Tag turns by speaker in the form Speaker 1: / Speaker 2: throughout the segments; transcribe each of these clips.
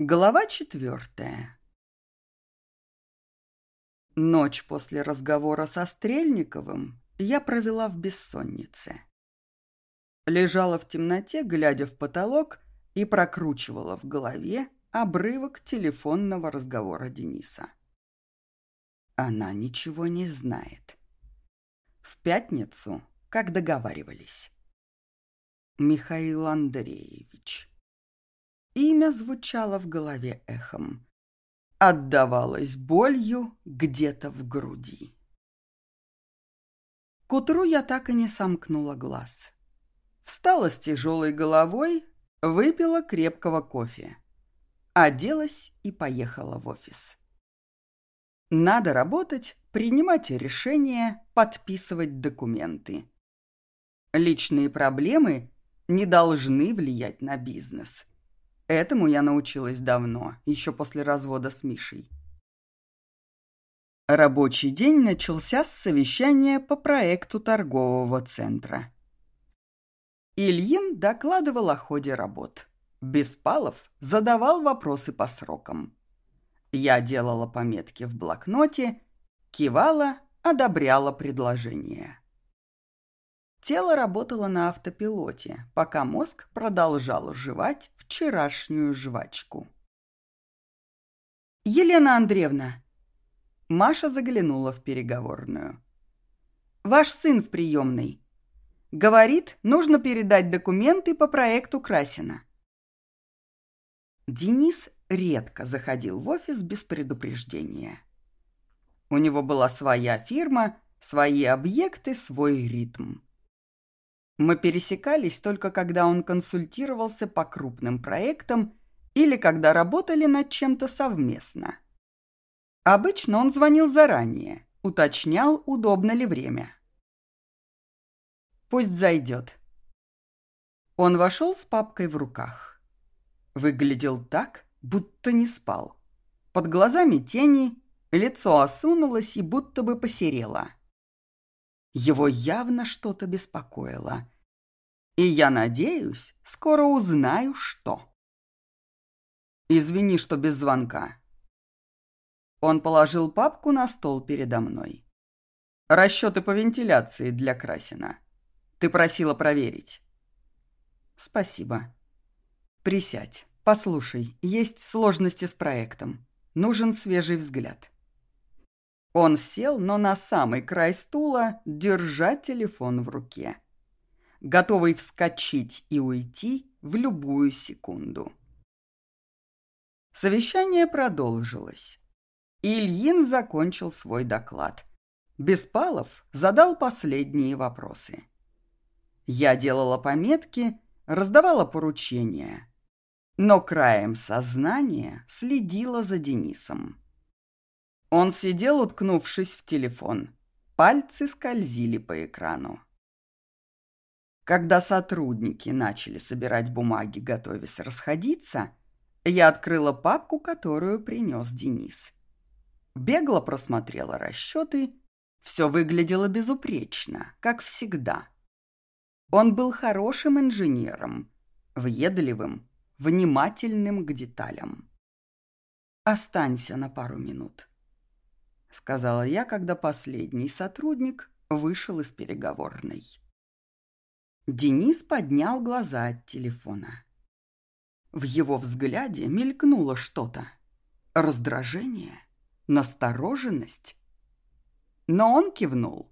Speaker 1: Глава четвертая Ночь после разговора со Стрельниковым я провела в бессоннице. Лежала в темноте, глядя в потолок, и прокручивала в голове обрывок телефонного разговора Дениса. Она ничего не знает. В пятницу, как договаривались. Михаил Андреевич. Имя звучало в голове эхом. Отдавалось болью где-то в груди. К утру я так и не сомкнула глаз. Встала с тяжелой головой, выпила крепкого кофе. Оделась и поехала в офис. Надо работать, принимать решения, подписывать документы. Личные проблемы не должны влиять на бизнес. Этому я научилась давно, еще после развода с Мишей. Рабочий день начался с совещания по проекту торгового центра. Ильин докладывал о ходе работ. Беспалов задавал вопросы по срокам. Я делала пометки в блокноте, кивала, одобряла предложения. Тело работало на автопилоте, пока мозг продолжал жевать вчерашнюю жвачку. «Елена Андреевна!» Маша заглянула в переговорную. «Ваш сын в приемной. Говорит, нужно передать документы по проекту Красина». Денис редко заходил в офис без предупреждения. У него была своя фирма, свои объекты, свой ритм. Мы пересекались только когда он консультировался по крупным проектам или когда работали над чем-то совместно. Обычно он звонил заранее, уточнял, удобно ли время. «Пусть зайдет». Он вошел с папкой в руках. Выглядел так, будто не спал. Под глазами тени, лицо осунулось и будто бы посерело. Его явно что-то беспокоило. И я надеюсь, скоро узнаю, что. Извини, что без звонка. Он положил папку на стол передо мной. Расчеты по вентиляции для Красина. Ты просила проверить. Спасибо. Присядь. Послушай, есть сложности с проектом. Нужен свежий взгляд. Он сел, но на самый край стула, держа телефон в руке. Готовый вскочить и уйти в любую секунду. Совещание продолжилось. Ильин закончил свой доклад. Беспалов задал последние вопросы. Я делала пометки, раздавала поручения. Но краем сознания следила за Денисом. Он сидел, уткнувшись в телефон. Пальцы скользили по экрану. Когда сотрудники начали собирать бумаги, готовясь расходиться, я открыла папку, которую принес Денис. Бегло просмотрела расчеты. Все выглядело безупречно, как всегда. Он был хорошим инженером, въедливым, внимательным к деталям. «Останься на пару минут», сказала я, когда последний сотрудник вышел из переговорной. Денис поднял глаза от телефона. В его взгляде мелькнуло что-то. Раздражение, настороженность. Но он кивнул.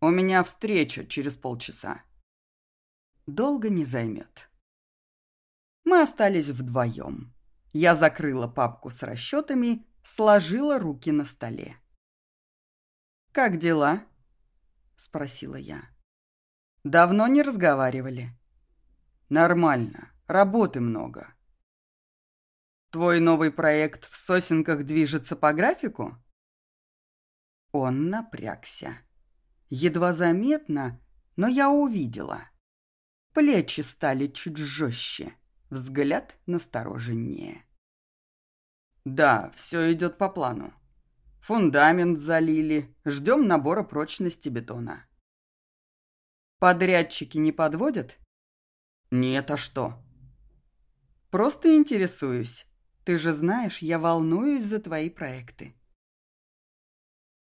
Speaker 1: «У меня встреча через полчаса. Долго не займет». Мы остались вдвоем. Я закрыла папку с расчетами сложила руки на столе. «Как дела?» – спросила я. «Давно не разговаривали?» «Нормально. Работы много». «Твой новый проект в сосенках движется по графику?» Он напрягся. Едва заметно, но я увидела. Плечи стали чуть жестче, взгляд настороженнее. Да, все идет по плану. Фундамент залили, ждем набора прочности бетона. Подрядчики не подводят? Нет, а что? Просто интересуюсь. Ты же знаешь, я волнуюсь за твои проекты».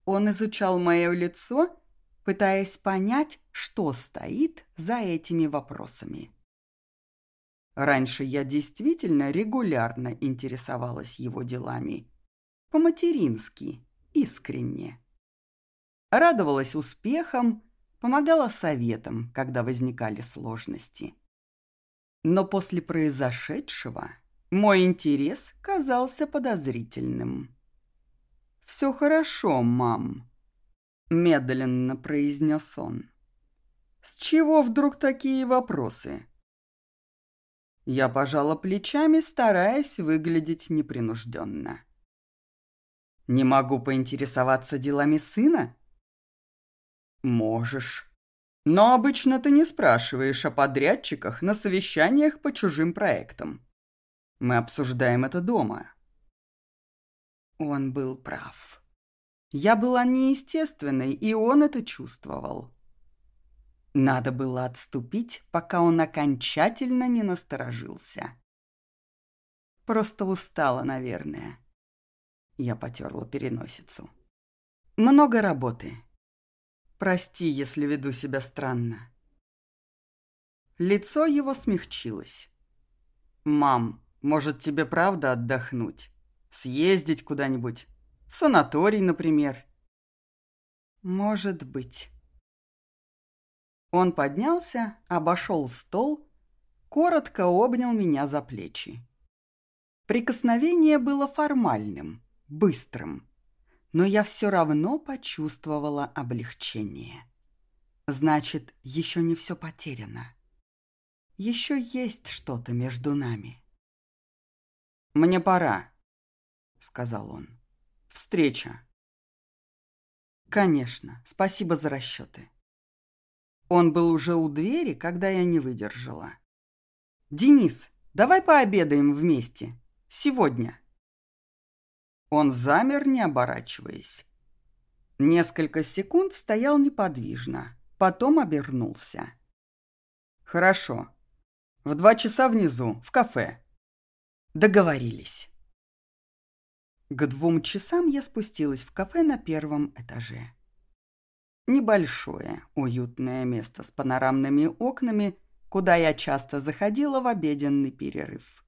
Speaker 1: Он изучал мое лицо, пытаясь понять, что стоит за этими вопросами. Раньше я действительно регулярно интересовалась его делами. По-матерински, искренне. Радовалась успехам, помогала советам, когда возникали сложности. Но после произошедшего мой интерес казался подозрительным. «Все хорошо, мам», — медленно произнес он. «С чего вдруг такие вопросы?» Я пожала плечами, стараясь выглядеть непринужденно. «Не могу поинтересоваться делами сына?» «Можешь. Но обычно ты не спрашиваешь о подрядчиках на совещаниях по чужим проектам. Мы обсуждаем это дома». Он был прав. Я была неестественной, и он это чувствовал. Надо было отступить, пока он окончательно не насторожился. Просто устала, наверное. Я потерла переносицу. Много работы. Прости, если веду себя странно. Лицо его смягчилось. «Мам, может, тебе правда отдохнуть? Съездить куда-нибудь? В санаторий, например?» «Может быть». Он поднялся, обошел стол, коротко обнял меня за плечи. Прикосновение было формальным, быстрым, но я все равно почувствовала облегчение. Значит, еще не все потеряно. Еще есть что-то между нами. «Мне пора», — сказал он. «Встреча». «Конечно, спасибо за расчеты». Он был уже у двери, когда я не выдержала. «Денис, давай пообедаем вместе. Сегодня». Он замер, не оборачиваясь. Несколько секунд стоял неподвижно, потом обернулся. «Хорошо. В два часа внизу, в кафе». Договорились. К двум часам я спустилась в кафе на первом этаже. Небольшое, уютное место с панорамными окнами, куда я часто заходила в обеденный перерыв.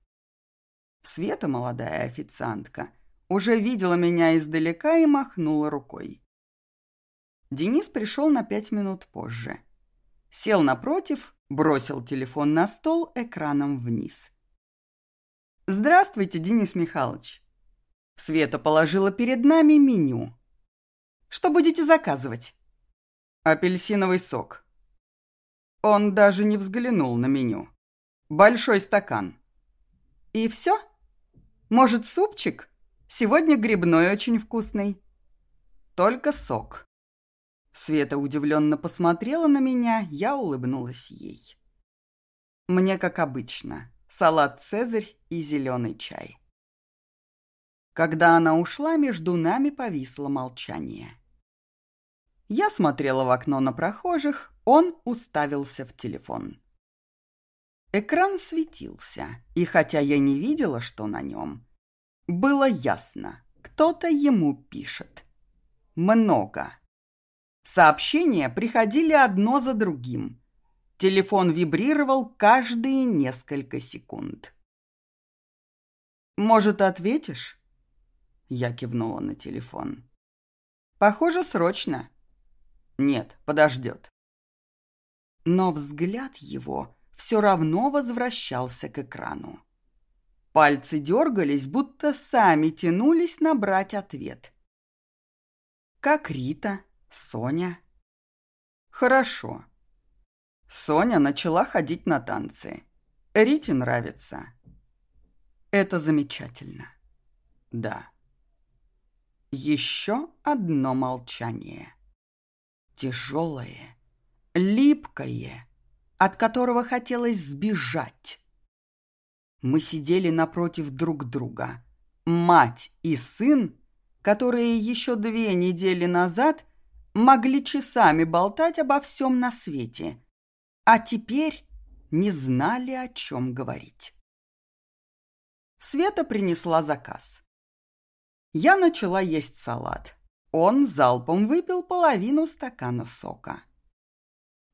Speaker 1: Света, молодая официантка, уже видела меня издалека и махнула рукой. Денис пришел на пять минут позже. Сел напротив, бросил телефон на стол экраном вниз. «Здравствуйте, Денис Михайлович!» Света положила перед нами меню. «Что будете заказывать?» Апельсиновый сок. Он даже не взглянул на меню. Большой стакан. И все? Может, супчик? Сегодня грибной очень вкусный. Только сок. Света удивленно посмотрела на меня, я улыбнулась ей. Мне, как обычно, салат «Цезарь» и зеленый чай. Когда она ушла, между нами повисло молчание. Я смотрела в окно на прохожих, он уставился в телефон. Экран светился, и хотя я не видела, что на нем, было ясно, кто-то ему пишет. Много. Сообщения приходили одно за другим. Телефон вибрировал каждые несколько секунд. «Может, ответишь?» Я кивнула на телефон. «Похоже, срочно». Нет, подождет. Но взгляд его все равно возвращался к экрану. Пальцы дергались, будто сами тянулись набрать ответ. Как Рита, Соня. Хорошо. Соня начала ходить на танцы. Рите нравится. Это замечательно. Да. Еще одно молчание тяжелое, липкое, от которого хотелось сбежать. Мы сидели напротив друг друга, мать и сын, которые еще две недели назад могли часами болтать обо всем на свете, а теперь не знали, о чем говорить. Света принесла заказ. Я начала есть салат. Он залпом выпил половину стакана сока.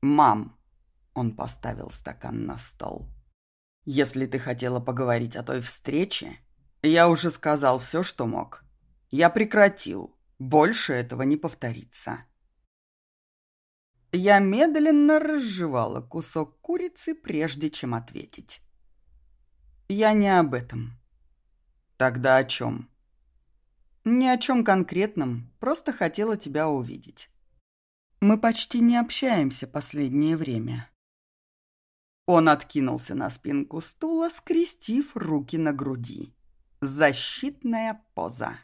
Speaker 1: «Мам», — он поставил стакан на стол, — «если ты хотела поговорить о той встрече, я уже сказал все, что мог. Я прекратил. Больше этого не повторится». Я медленно разжевала кусок курицы, прежде чем ответить. «Я не об этом». «Тогда о чем?» «Ни о чем конкретном, просто хотела тебя увидеть. Мы почти не общаемся последнее время». Он откинулся на спинку стула, скрестив руки на груди. Защитная поза.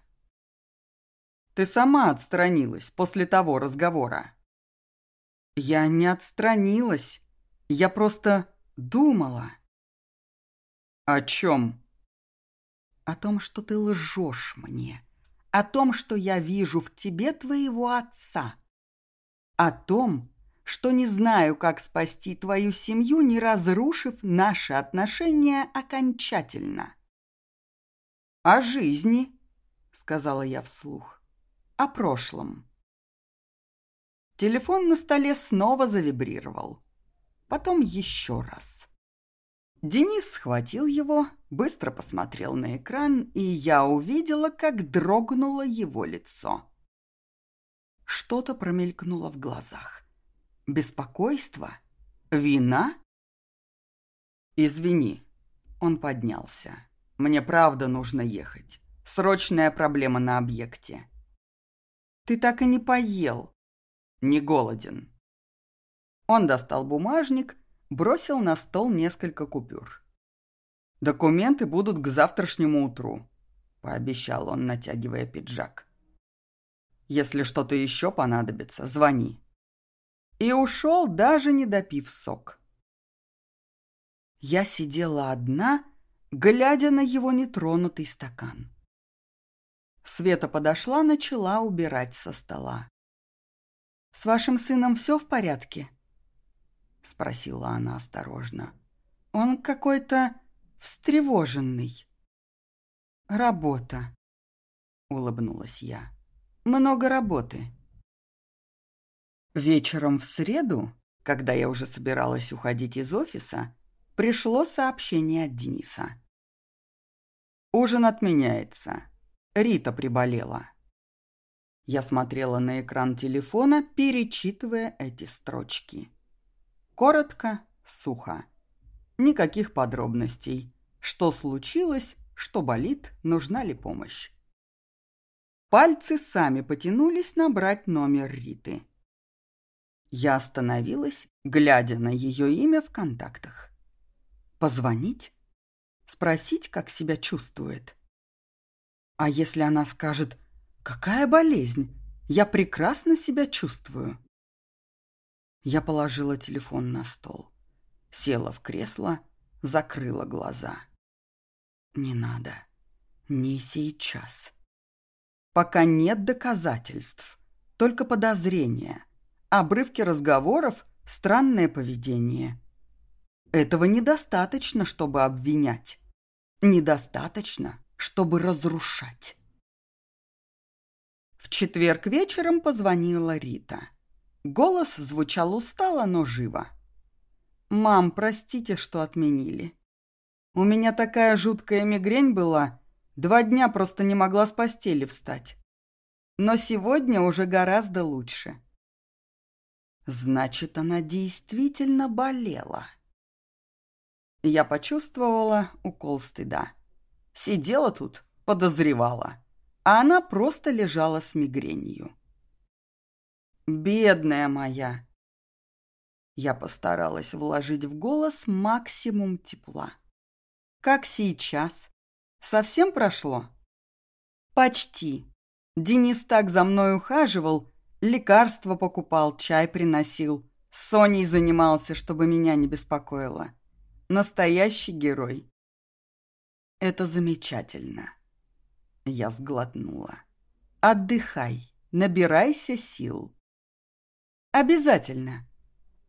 Speaker 1: «Ты сама отстранилась после того разговора». «Я не отстранилась. Я просто думала». «О чем?» «О том, что ты лжешь мне» о том, что я вижу в тебе твоего отца, о том, что не знаю, как спасти твою семью, не разрушив наши отношения окончательно. «О жизни», — сказала я вслух, — «о прошлом». Телефон на столе снова завибрировал. Потом еще раз. Денис схватил его, быстро посмотрел на экран, и я увидела, как дрогнуло его лицо. Что-то промелькнуло в глазах. Беспокойство? Вина? «Извини», — он поднялся. «Мне правда нужно ехать. Срочная проблема на объекте». «Ты так и не поел». «Не голоден». Он достал бумажник бросил на стол несколько купюр. «Документы будут к завтрашнему утру», — пообещал он, натягивая пиджак. «Если что-то еще понадобится, звони». И ушел, даже не допив сок. Я сидела одна, глядя на его нетронутый стакан. Света подошла, начала убирать со стола. «С вашим сыном все в порядке?» — спросила она осторожно. «Он какой-то встревоженный». «Работа», — улыбнулась я. «Много работы». Вечером в среду, когда я уже собиралась уходить из офиса, пришло сообщение от Дениса. «Ужин отменяется. Рита приболела». Я смотрела на экран телефона, перечитывая эти строчки. Коротко, сухо. Никаких подробностей. Что случилось, что болит, нужна ли помощь. Пальцы сами потянулись набрать номер Риты. Я остановилась, глядя на ее имя в контактах. Позвонить? Спросить, как себя чувствует? А если она скажет «Какая болезнь? Я прекрасно себя чувствую». Я положила телефон на стол. Села в кресло, закрыла глаза. Не надо. Не сейчас. Пока нет доказательств, только подозрения, обрывки разговоров, странное поведение. Этого недостаточно, чтобы обвинять. Недостаточно, чтобы разрушать. В четверг вечером позвонила Рита. Голос звучал устало, но живо. «Мам, простите, что отменили. У меня такая жуткая мигрень была, два дня просто не могла с постели встать. Но сегодня уже гораздо лучше». Значит, она действительно болела. Я почувствовала укол стыда. Сидела тут, подозревала, а она просто лежала с мигренью. Бедная моя!» Я постаралась вложить в голос максимум тепла. «Как сейчас? Совсем прошло?» «Почти. Денис так за мной ухаживал, лекарства покупал, чай приносил. С Соней занимался, чтобы меня не беспокоило. Настоящий герой». «Это замечательно». Я сглотнула. «Отдыхай, набирайся сил». Обязательно.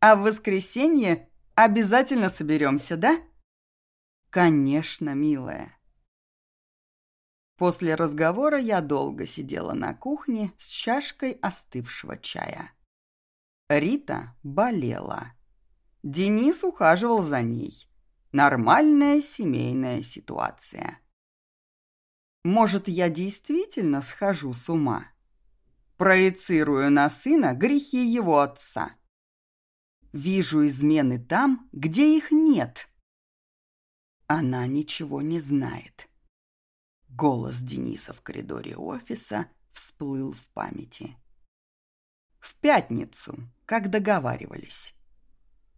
Speaker 1: А в воскресенье обязательно соберемся, да? Конечно, милая. После разговора я долго сидела на кухне с чашкой остывшего чая. Рита болела. Денис ухаживал за ней. Нормальная семейная ситуация. Может, я действительно схожу с ума? Проецирую на сына грехи его отца. Вижу измены там, где их нет. Она ничего не знает. Голос Дениса в коридоре офиса всплыл в памяти. В пятницу, как договаривались.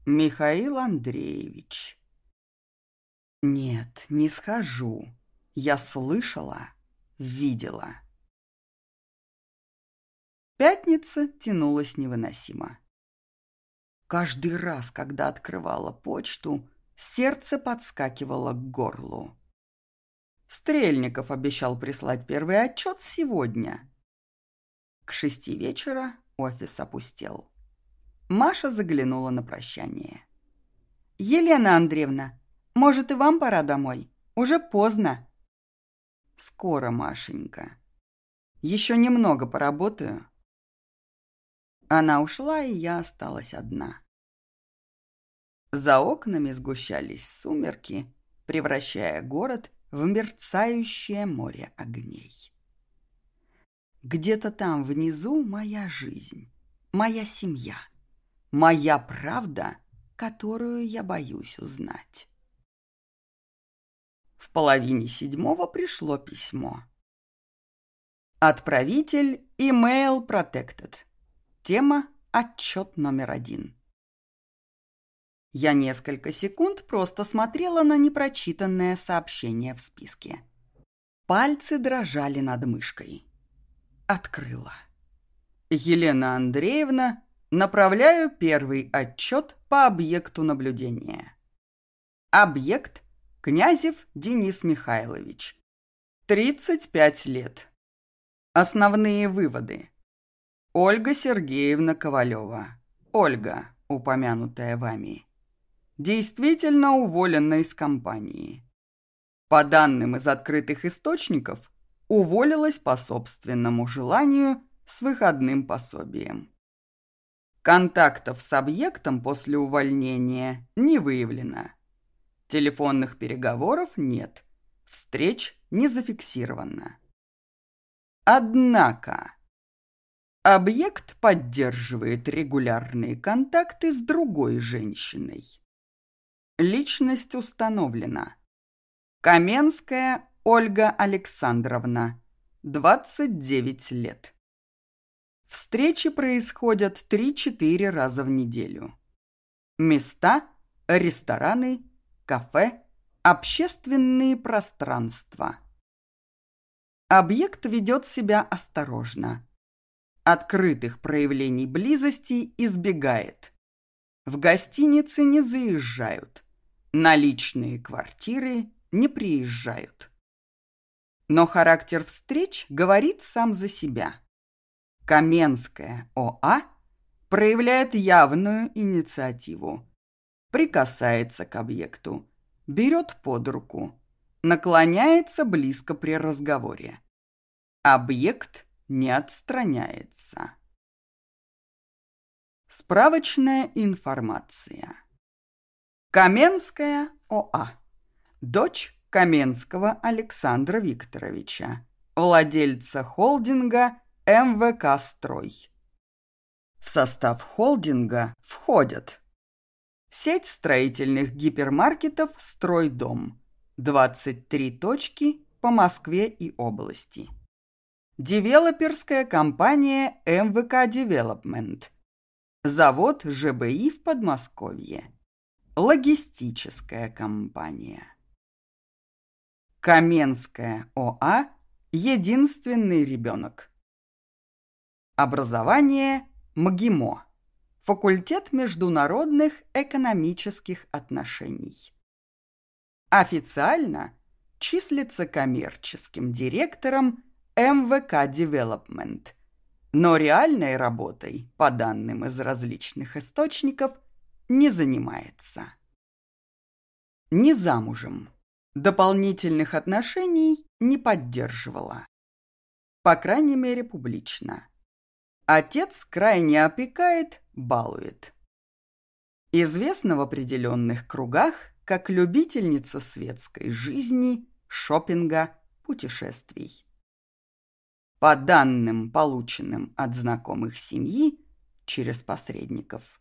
Speaker 1: Михаил Андреевич. Нет, не схожу. Я слышала, видела. Пятница тянулась невыносимо. Каждый раз, когда открывала почту, сердце подскакивало к горлу. Стрельников обещал прислать первый отчет сегодня. К шести вечера офис опустел. Маша заглянула на прощание. «Елена Андреевна, может, и вам пора домой? Уже поздно». «Скоро, Машенька. Еще немного поработаю». Она ушла, и я осталась одна. За окнами сгущались сумерки, превращая город в мерцающее море огней. Где-то там внизу моя жизнь, моя семья, моя правда, которую я боюсь узнать. В половине седьмого пришло письмо. Отправитель Email Protected. Тема «Отчет номер один». Я несколько секунд просто смотрела на непрочитанное сообщение в списке. Пальцы дрожали над мышкой. Открыла. Елена Андреевна, направляю первый отчет по объекту наблюдения. Объект – Князев Денис Михайлович. 35 лет. Основные выводы. Ольга Сергеевна Ковалева. Ольга, упомянутая вами действительно уволена из компании. По данным из открытых источников, уволилась по собственному желанию с выходным пособием. Контактов с объектом после увольнения не выявлено. Телефонных переговоров нет, встреч не зафиксировано. Однако объект поддерживает регулярные контакты с другой женщиной. Личность установлена. Каменская Ольга Александровна, 29 лет. Встречи происходят 3-4 раза в неделю. Места – рестораны, кафе, общественные пространства. Объект ведет себя осторожно. Открытых проявлений близости избегает. В гостинице не заезжают. Наличные квартиры не приезжают. Но характер встреч говорит сам за себя. Каменская ОА проявляет явную инициативу. Прикасается к объекту, берет под руку, наклоняется близко при разговоре. Объект не отстраняется. Справочная информация. Каменская ОА. Дочь Каменского Александра Викторовича, владельца холдинга МВК «Строй». В состав холдинга входят сеть строительных гипермаркетов «Стройдом», 23 точки по Москве и области. Девелоперская компания МВК Девелопмент, завод ЖБИ в Подмосковье. Логистическая компания. Каменская ОА – единственный ребенок. Образование – МГИМО. Факультет международных экономических отношений. Официально числится коммерческим директором МВК Девелопмент, но реальной работой, по данным из различных источников, не занимается. Не замужем. Дополнительных отношений не поддерживала. По крайней мере, публично. Отец крайне опекает, балует. Известна в определенных кругах как любительница светской жизни, шопинга, путешествий. По данным, полученным от знакомых семьи через посредников,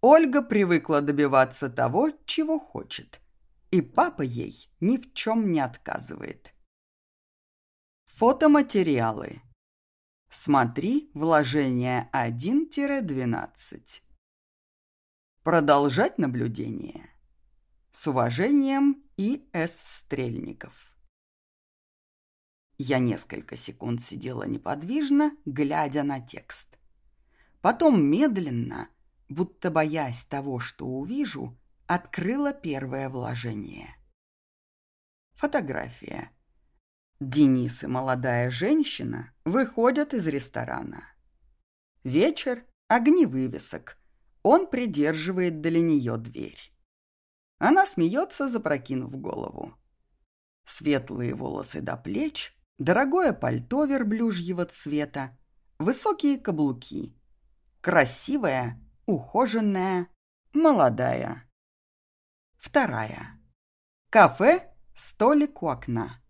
Speaker 1: Ольга привыкла добиваться того, чего хочет, и папа ей ни в чем не отказывает. Фотоматериалы. Смотри вложение 1-12. Продолжать наблюдение. С уважением И. С. Стрельников. Я несколько секунд сидела неподвижно, глядя на текст. Потом медленно, будто боясь того, что увижу, открыла первое вложение. Фотография. Денис и молодая женщина выходят из ресторана. Вечер, огни вывесок. Он придерживает для нее дверь. Она смеется, запрокинув голову. Светлые волосы до плеч, дорогое пальто верблюжьего цвета, высокие каблуки. Красивая, ухоженная, молодая. Вторая. Кафе, столик у окна.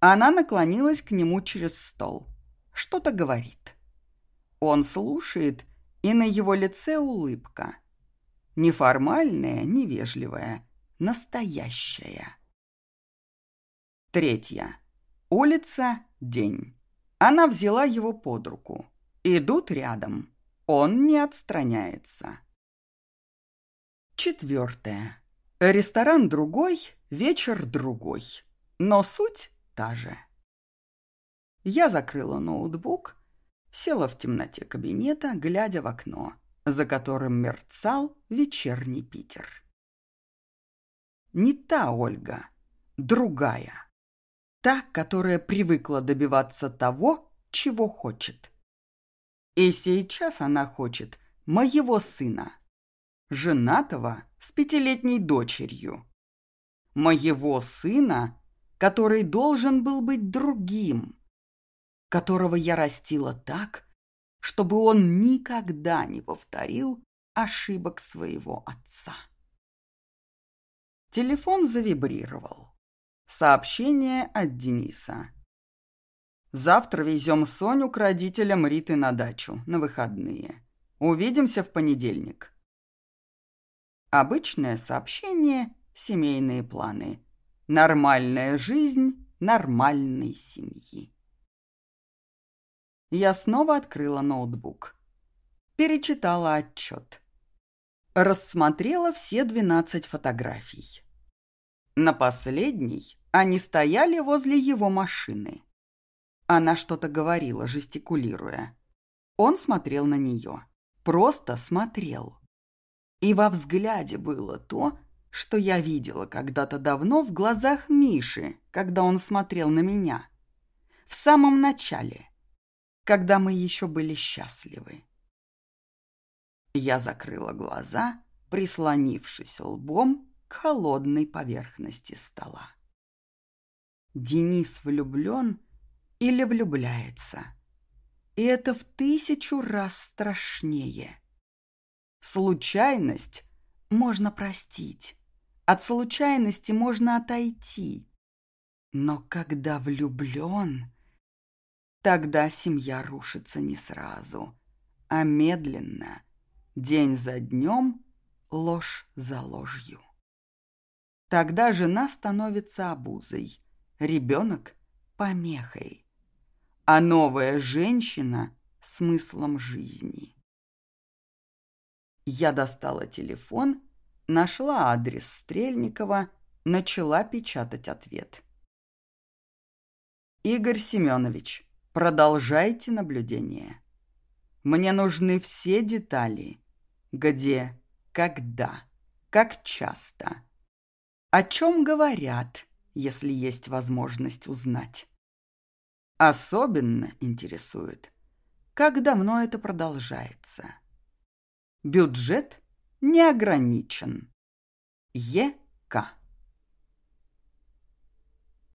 Speaker 1: Она наклонилась к нему через стол. Что-то говорит. Он слушает, и на его лице улыбка. Неформальная, невежливая, настоящая. Третья. Улица, день. Она взяла его под руку. Идут рядом. Он не отстраняется. Четвертое. Ресторан другой, вечер другой. Но суть та же. Я закрыла ноутбук, села в темноте кабинета, глядя в окно, за которым мерцал вечерний Питер. Не та Ольга, другая. Та, которая привыкла добиваться того, чего хочет. И сейчас она хочет моего сына, женатого с пятилетней дочерью. Моего сына, который должен был быть другим, которого я растила так, чтобы он никогда не повторил ошибок своего отца. Телефон завибрировал. Сообщение от Дениса. Завтра везем Соню к родителям Риты на дачу, на выходные. Увидимся в понедельник. Обычное сообщение, семейные планы. Нормальная жизнь нормальной семьи. Я снова открыла ноутбук. Перечитала отчет. Рассмотрела все 12 фотографий. На последней они стояли возле его машины. Она что-то говорила, жестикулируя. Он смотрел на нее. Просто смотрел. И во взгляде было то, что я видела когда-то давно в глазах Миши, когда он смотрел на меня. В самом начале, когда мы еще были счастливы. Я закрыла глаза, прислонившись лбом к холодной поверхности стола. Денис влюблен или влюбляется. И это в тысячу раз страшнее. Случайность можно простить, от случайности можно отойти. Но когда влюблен, тогда семья рушится не сразу, а медленно, день за днем, ложь за ложью. Тогда жена становится обузой, ребенок – помехой а новая женщина – смыслом жизни. Я достала телефон, нашла адрес Стрельникова, начала печатать ответ. Игорь Семенович, продолжайте наблюдение. Мне нужны все детали. Где, когда, как часто. О чем говорят, если есть возможность узнать. Особенно интересует, как давно это продолжается. Бюджет не ограничен. ЕК.